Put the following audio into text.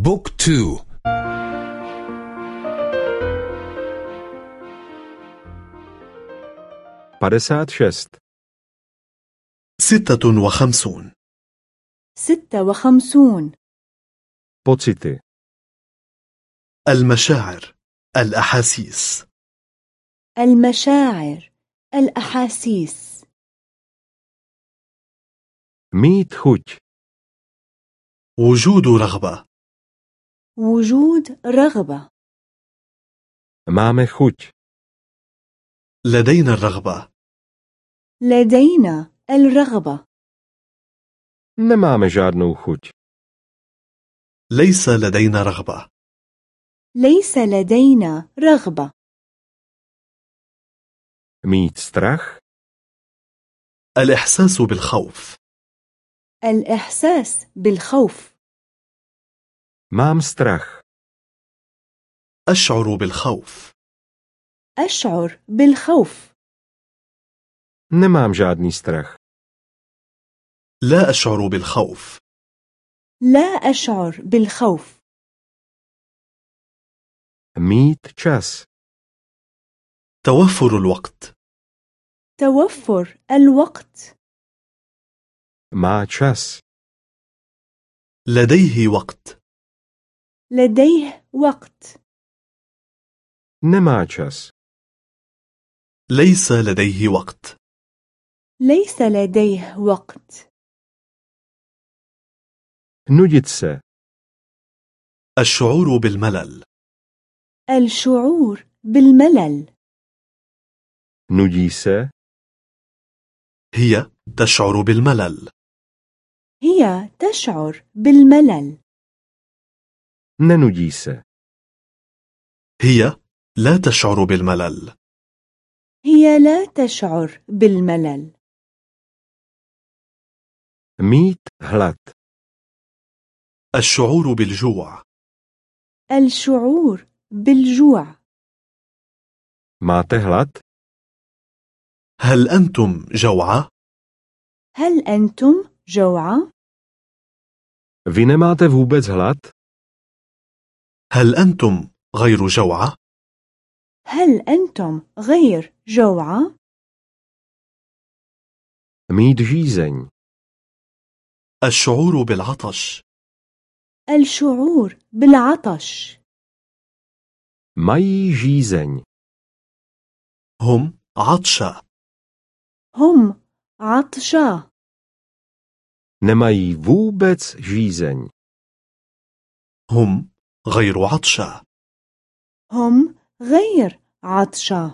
بوك تو. padesát šest, ستة وخمسون. ستة وخمسون. pocity, المشاعر الأحاسيس. المشاعر الأحاسيس. mít chuť, وجود رغبة. وجود رغبة. Máme chuť, لدينا الرغبة. لدينا الرغبة. Nemáme žádnou chuť, ليس لدينا رغبة. ليس لدينا رغبة. Mít strach, الإحساس بالخوف. الإحساس بالخوف. Mám strach, أشعر بالخوف. أشعر بالخوف. Nemám žádný strach, لا أشعر بالخوف. لا أشعر بالخوف. Mít čas, توفر الوقت. توفر الوقت. Má čas, لديه وقت. لديه وقت. nemá čas, ليس لديه وقت. ليس لديه وقت. se, الشعور بالملل. الشعور بالملل. se, هي تشعر بالملل. هي تشعر بالملل. Nenudí هي لا تشعر بالملل. هي لا تشعر بالملل. mít hlad, الشعور بالجوع. الشعور بالجوع. máte hlad, هل أنتم جوعى؟ هل أنتم جوعى؟ vy nemáte vůbec hlad, هل أنتم غير جوعى؟ هل أنتم غير جوعى؟ mít žízeň, الشعور بالعطش. الشعور بالعطش. mají žízeň, هم عطشى هم عطشى nemají vůbec žízeň, هم غير عطشى هم غير عطشى